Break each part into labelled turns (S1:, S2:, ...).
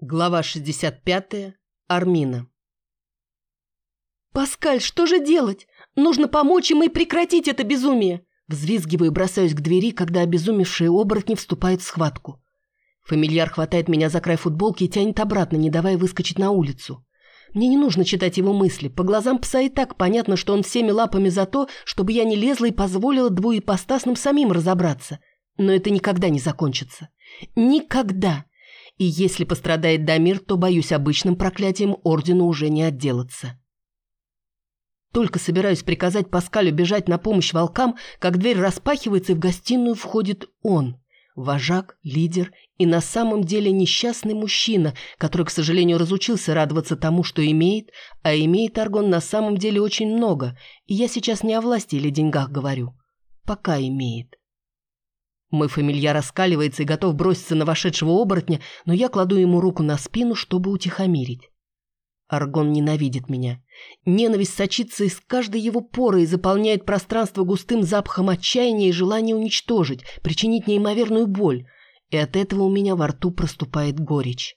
S1: Глава 65. Армина.
S2: «Паскаль, что же делать? Нужно помочь им и прекратить это безумие!» Взвизгиваю и бросаюсь к двери, когда обезумевшие оборотни вступают в схватку. Фамильяр хватает меня за край футболки и тянет обратно, не давая выскочить на улицу. Мне не нужно читать его мысли. По глазам пса и так понятно, что он всеми лапами за то, чтобы я не лезла и позволила двуепостасным самим разобраться. Но это никогда не закончится. Никогда! И если пострадает Дамир, то, боюсь, обычным проклятием ордену уже не отделаться. Только собираюсь приказать Паскалю бежать на помощь волкам, как дверь распахивается, и в гостиную входит он. Вожак, лидер и на самом деле несчастный мужчина, который, к сожалению, разучился радоваться тому, что имеет, а имеет Аргон на самом деле очень много, и я сейчас не о власти или деньгах говорю. Пока имеет. Мой фамильяр раскаливается и готов броситься на вошедшего оборотня, но я кладу ему руку на спину, чтобы утихомирить. Аргон ненавидит меня. Ненависть сочится из каждой его поры и заполняет пространство густым запахом отчаяния и желания уничтожить, причинить неимоверную боль. И от этого у меня во рту проступает горечь.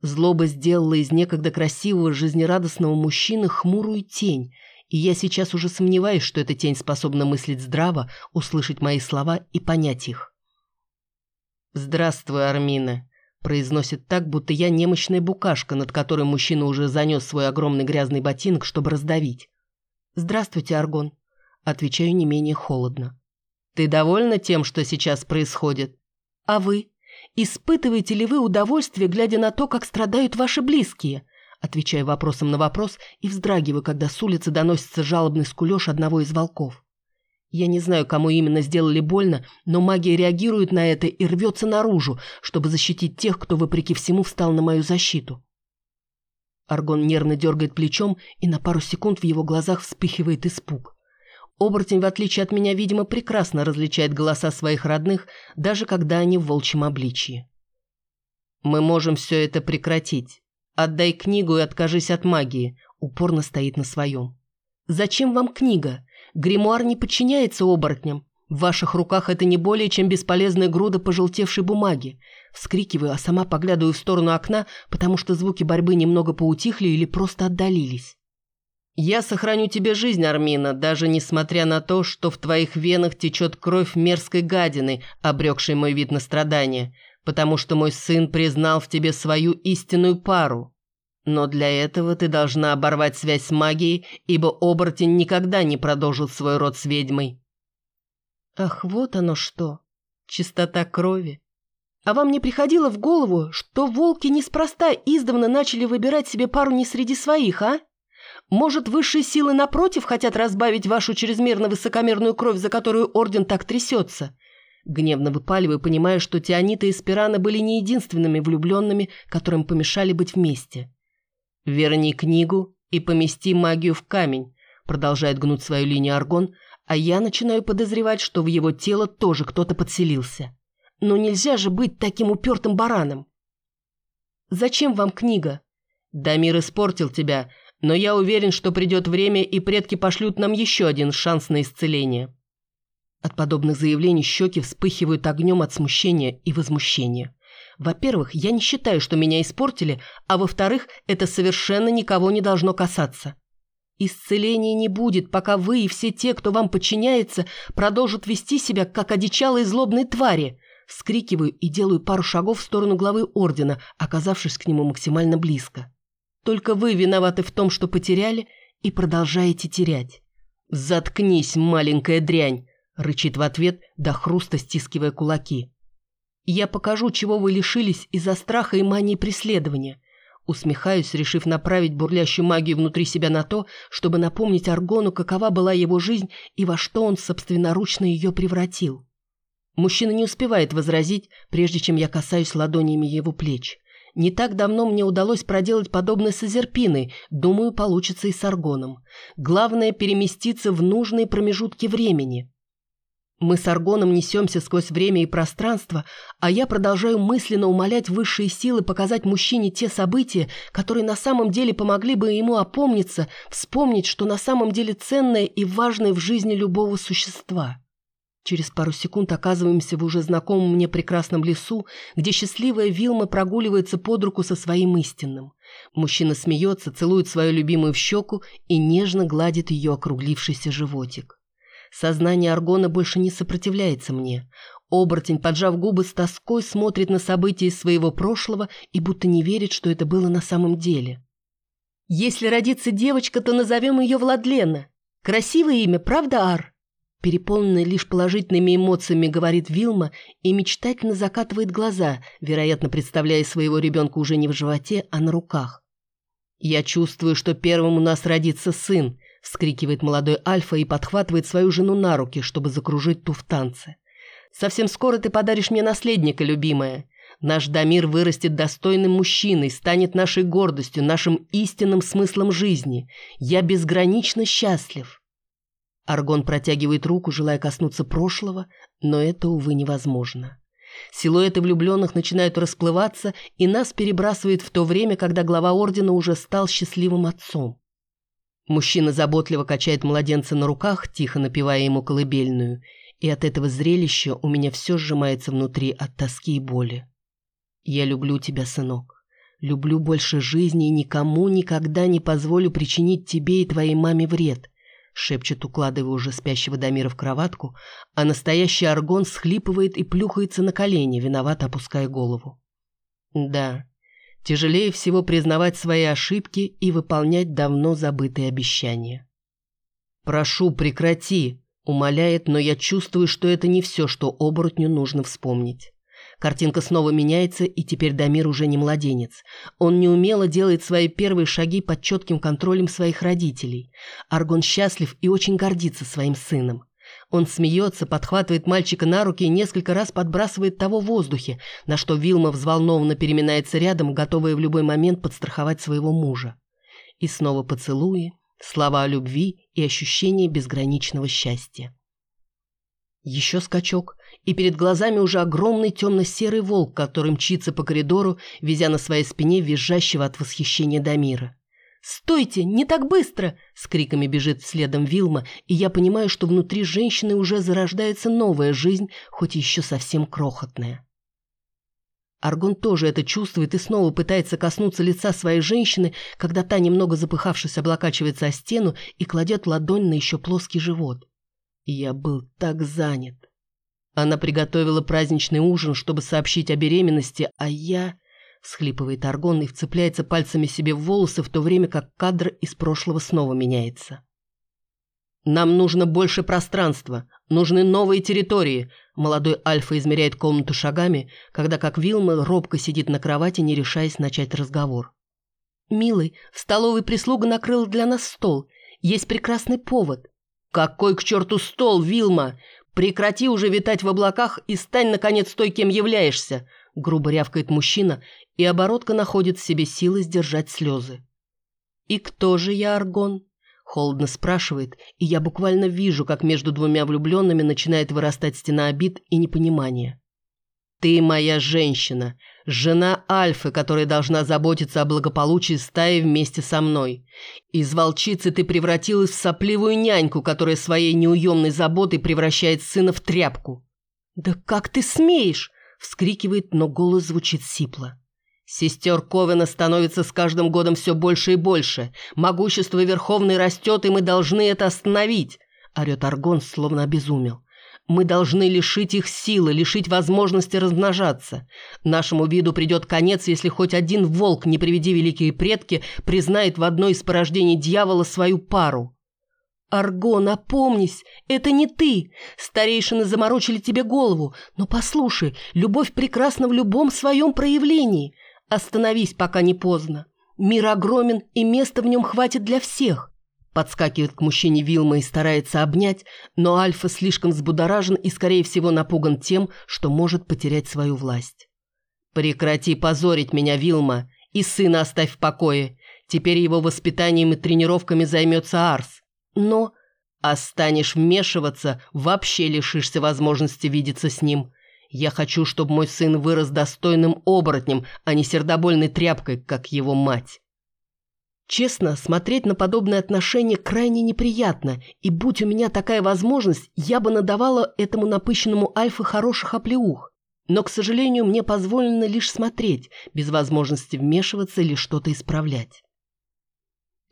S2: Злоба сделала из некогда красивого, жизнерадостного мужчины хмурую тень, и я сейчас уже сомневаюсь, что эта тень способна мыслить здраво, услышать мои слова и понять их. «Здравствуй, Армина», – произносит так, будто я немощная букашка, над которой мужчина уже занес свой огромный грязный ботинок, чтобы раздавить. «Здравствуйте, Аргон», – отвечаю не менее холодно. «Ты довольна тем, что сейчас происходит?» «А вы? Испытываете ли вы удовольствие, глядя на то, как страдают ваши близкие?» Отвечаю вопросом на вопрос и вздрагиваю, когда с улицы доносится жалобный скулёж одного из волков. Я не знаю, кому именно сделали больно, но магия реагирует на это и рвется наружу, чтобы защитить тех, кто, вопреки всему, встал на мою защиту. Аргон нервно дергает плечом, и на пару секунд в его глазах вспыхивает испуг. Оборотень, в отличие от меня, видимо, прекрасно различает голоса своих родных, даже когда они в волчьем обличии. «Мы можем все это прекратить. «Отдай книгу и откажись от магии», — упорно стоит на своем. «Зачем вам книга? Гримуар не подчиняется оборотням. В ваших руках это не более, чем бесполезная груда пожелтевшей бумаги. Вскрикиваю, а сама поглядываю в сторону окна, потому что звуки борьбы немного поутихли или просто отдалились. «Я сохраню тебе жизнь, Армина, даже несмотря на то, что в твоих венах течет кровь мерзкой гадины, обрекшей мой вид на страдания потому что мой сын признал в тебе свою истинную пару. Но для этого ты должна оборвать связь с магией, ибо оборотень никогда не продолжит свой род с ведьмой». «Ах, вот оно что! Чистота крови!» А вам не приходило в голову, что волки неспроста издавна начали выбирать себе пару не среди своих, а? Может, высшие силы напротив хотят разбавить вашу чрезмерно высокомерную кровь, за которую орден так трясется? Гневно выпаливаю, понимая, что Тианита и Спирана были не единственными влюбленными, которым помешали быть вместе. «Верни книгу и помести магию в камень», продолжает гнуть свою линию Аргон, а я начинаю подозревать, что в его тело тоже кто-то подселился. Но нельзя же быть таким упертым бараном. «Зачем вам книга?» «Дамир испортил тебя, но я уверен, что придет время, и предки пошлют нам еще один шанс на исцеление». От подобных заявлений щеки вспыхивают огнем от смущения и возмущения. Во-первых, я не считаю, что меня испортили, а во-вторых, это совершенно никого не должно касаться. Исцеления не будет, пока вы и все те, кто вам подчиняется, продолжат вести себя, как одичалые злобные твари. Вскрикиваю и делаю пару шагов в сторону главы ордена, оказавшись к нему максимально близко. Только вы виноваты в том, что потеряли, и продолжаете терять. «Заткнись, маленькая дрянь!» Рычит в ответ, до хруста стискивая кулаки. «Я покажу, чего вы лишились из-за страха и мании преследования». Усмехаюсь, решив направить бурлящую магию внутри себя на то, чтобы напомнить Аргону, какова была его жизнь и во что он собственноручно ее превратил. Мужчина не успевает возразить, прежде чем я касаюсь ладонями его плеч. Не так давно мне удалось проделать подобное с Азерпиной, думаю, получится и с Аргоном. Главное – переместиться в нужные промежутки времени. Мы с Аргоном несемся сквозь время и пространство, а я продолжаю мысленно умолять высшие силы показать мужчине те события, которые на самом деле помогли бы ему опомниться, вспомнить, что на самом деле ценное и важное в жизни любого существа. Через пару секунд оказываемся в уже знакомом мне прекрасном лесу, где счастливая Вилма прогуливается под руку со своим истинным. Мужчина смеется, целует свою любимую в щеку и нежно гладит ее округлившийся животик. Сознание Аргона больше не сопротивляется мне. Оборотень, поджав губы, с тоской смотрит на события из своего прошлого и будто не верит, что это было на самом деле. «Если родится девочка, то назовем ее Владлена. Красивое имя, правда, Ар?» Переполненная лишь положительными эмоциями, говорит Вилма и мечтательно закатывает глаза, вероятно, представляя своего ребенка уже не в животе, а на руках. «Я чувствую, что первым у нас родится сын», — вскрикивает молодой Альфа и подхватывает свою жену на руки, чтобы закружить ту в танце. «Совсем скоро ты подаришь мне наследника, любимая. Наш Дамир вырастет достойным мужчиной, станет нашей гордостью, нашим истинным смыслом жизни. Я безгранично счастлив». Аргон протягивает руку, желая коснуться прошлого, но это, увы, невозможно. Силуэты влюбленных начинают расплываться, и нас перебрасывает в то время, когда глава ордена уже стал счастливым отцом. Мужчина заботливо качает младенца на руках, тихо напевая ему колыбельную, и от этого зрелища у меня все сжимается внутри от тоски и боли. «Я люблю тебя, сынок. Люблю больше жизни и никому никогда не позволю причинить тебе и твоей маме вред шепчет, укладывая уже спящего Дамира в кроватку, а настоящий аргон схлипывает и плюхается на колени, виновато опуская голову. Да, тяжелее всего признавать свои ошибки и выполнять давно забытые обещания. «Прошу, прекрати!» — умоляет, но я чувствую, что это не все, что оборотню нужно вспомнить. Картинка снова меняется, и теперь Дамир уже не младенец. Он неумело делает свои первые шаги под четким контролем своих родителей. Аргон счастлив и очень гордится своим сыном. Он смеется, подхватывает мальчика на руки и несколько раз подбрасывает того в воздухе, на что Вилма взволнованно переминается рядом, готовая в любой момент подстраховать своего мужа. И снова поцелуи, слова о любви и ощущение безграничного счастья. Еще скачок, и перед глазами уже огромный темно-серый волк, который мчится по коридору, везя на своей спине визжащего от восхищения Дамира. «Стойте! Не так быстро!» — с криками бежит следом Вилма, и я понимаю, что внутри женщины уже зарождается новая жизнь, хоть еще совсем крохотная. Аргон тоже это чувствует и снова пытается коснуться лица своей женщины, когда та, немного запыхавшись, облокачивается о стену и кладет ладонь на еще плоский живот. Я был так занят. Она приготовила праздничный ужин, чтобы сообщить о беременности, а я... Схлипывает Аргон и вцепляется пальцами себе в волосы, в то время как кадр из прошлого снова меняется. «Нам нужно больше пространства, нужны новые территории», Молодой Альфа измеряет комнату шагами, когда как Вилма робко сидит на кровати, не решаясь начать разговор. «Милый, в столовой прислуга накрыла для нас стол. Есть прекрасный повод. «Какой к черту стол, Вилма? Прекрати уже витать в облаках и стань, наконец, той, кем являешься!» Грубо рявкает мужчина, и оборотка находит в себе силы сдержать слезы. «И кто же я, Аргон?» Холодно спрашивает, и я буквально вижу, как между двумя влюбленными начинает вырастать стена обид и непонимания. «Ты моя женщина, жена Альфы, которая должна заботиться о благополучии стаи вместе со мной. Из волчицы ты превратилась в сопливую няньку, которая своей неуемной заботой превращает сына в тряпку». «Да как ты смеешь?» – вскрикивает, но голос звучит сипло. Сестер Ковена становится с каждым годом все больше и больше. Могущество Верховной растет, и мы должны это остановить!» – орет Аргон, словно обезумел. Мы должны лишить их силы, лишить возможности размножаться. Нашему виду придет конец, если хоть один волк, не приведи великие предки, признает в одной из порождений дьявола свою пару. «Аргон, опомнись, это не ты. Старейшины заморочили тебе голову. Но послушай, любовь прекрасна в любом своем проявлении. Остановись, пока не поздно. Мир огромен, и места в нем хватит для всех. Подскакивает к мужчине Вилма и старается обнять, но Альфа слишком взбудоражен и, скорее всего, напуган тем, что может потерять свою власть. «Прекрати позорить меня, Вилма, и сына оставь в покое. Теперь его воспитанием и тренировками займется Арс. Но а вмешиваться, вообще лишишься возможности видеться с ним. Я хочу, чтобы мой сын вырос достойным оборотнем, а не сердобольной тряпкой, как его мать». Честно, смотреть на подобное отношение крайне неприятно, и будь у меня такая возможность, я бы надавала этому напыщенному Альфе хороших оплеух. Но, к сожалению, мне позволено лишь смотреть, без возможности вмешиваться или что-то исправлять.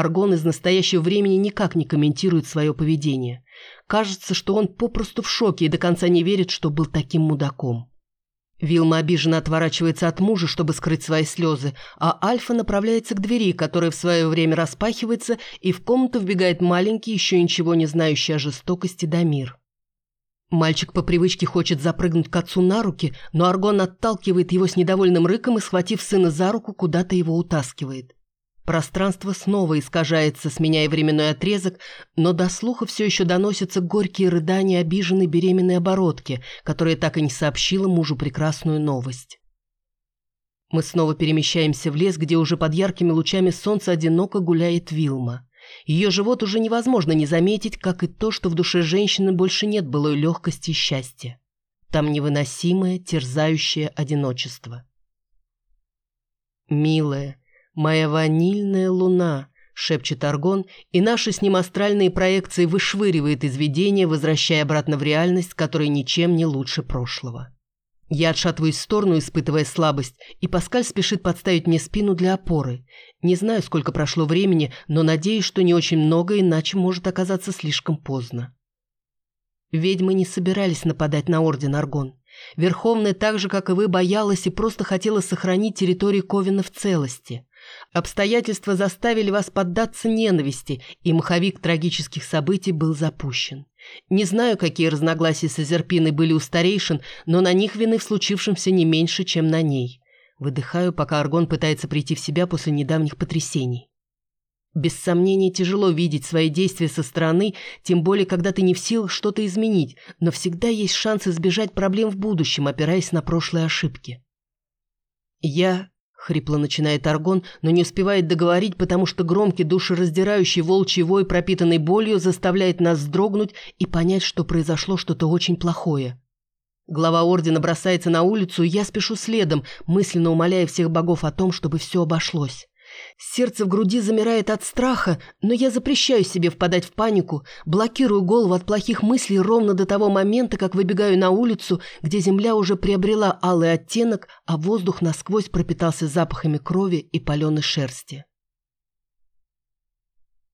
S2: Аргон из настоящего времени никак не комментирует свое поведение. Кажется, что он попросту в шоке и до конца не верит, что был таким мудаком. Вилма обиженно отворачивается от мужа, чтобы скрыть свои слезы, а Альфа направляется к двери, которая в свое время распахивается, и в комнату вбегает маленький, еще ничего не знающий о жестокости Дамир. Мальчик по привычке хочет запрыгнуть к отцу на руки, но Аргон отталкивает его с недовольным рыком и, схватив сына за руку, куда-то его утаскивает. Пространство снова искажается, сменяя временной отрезок, но до слуха все еще доносятся горькие рыдания обиженной беременной оборотки, которая так и не сообщила мужу прекрасную новость. Мы снова перемещаемся в лес, где уже под яркими лучами солнца одиноко гуляет Вилма. Ее живот уже невозможно не заметить, как и то, что в душе женщины больше нет былой легкости и счастья. Там невыносимое, терзающее одиночество. «Милая, «Моя ванильная луна», — шепчет Аргон, и наши с ним астральные проекции вышвыривает из видения, возвращая обратно в реальность, которая ничем не лучше прошлого. Я отшатываюсь в сторону, испытывая слабость, и Паскаль спешит подставить мне спину для опоры. Не знаю, сколько прошло времени, но надеюсь, что не очень много, иначе может оказаться слишком поздно. Ведьмы не собирались нападать на Орден Аргон. Верховная так же, как и вы, боялась и просто хотела сохранить территорию Ковина в целости. Обстоятельства заставили вас поддаться ненависти, и маховик трагических событий был запущен. Не знаю, какие разногласия с Азерпиной были у старейшин, но на них вины в случившемся не меньше, чем на ней. Выдыхаю, пока Аргон пытается прийти в себя после недавних потрясений. Без сомнения, тяжело видеть свои действия со стороны, тем более, когда ты не в силах что-то изменить, но всегда есть шанс избежать проблем в будущем, опираясь на прошлые ошибки. Я Хрипло начинает Аргон, но не успевает договорить, потому что громкий душераздирающий волчий вой, пропитанный болью, заставляет нас вздрогнуть и понять, что произошло что-то очень плохое. Глава Ордена бросается на улицу, и я спешу следом, мысленно умоляя всех богов о том, чтобы все обошлось. Сердце в груди замирает от страха, но я запрещаю себе впадать в панику, блокирую голову от плохих мыслей ровно до того момента, как выбегаю на улицу, где земля уже приобрела алый оттенок, а воздух насквозь пропитался запахами крови и паленой шерсти.